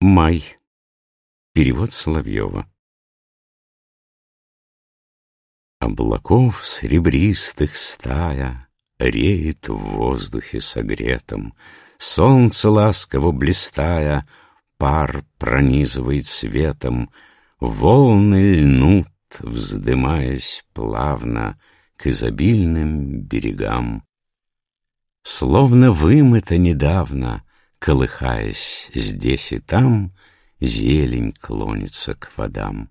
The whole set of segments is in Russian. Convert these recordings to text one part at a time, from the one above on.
Май. Перевод Соловьева. Облаков серебристых стая Реет в воздухе согретом, Солнце ласково блистая Пар пронизывает светом, Волны льнут, вздымаясь плавно К изобильным берегам. Словно вымыто недавно Колыхаясь здесь и там, Зелень клонится к водам.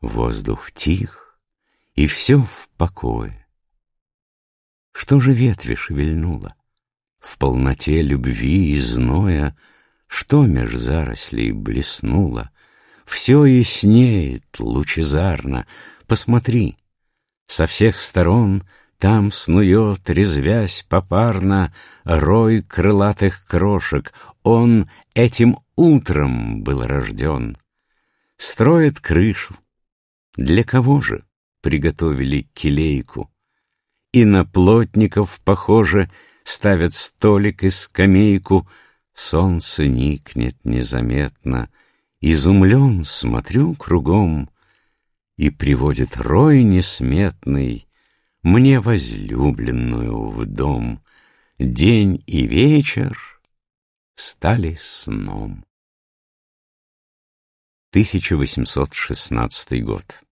Воздух тих, и все в покое. Что же ветви шевельнуло? В полноте любви и зноя Что меж зарослей блеснуло? Все яснеет лучезарно. Посмотри, со всех сторон там снует, резвясь попарно, Рой крылатых крошек. Он этим утром был рожден. Строит крышу. Для кого же приготовили келейку? И на плотников, похоже, Ставят столик и скамейку. Солнце никнет незаметно. Изумлен смотрю кругом, И приводит рой несметный мне возлюбленную в дом. День и вечер стали сном. 1816 год.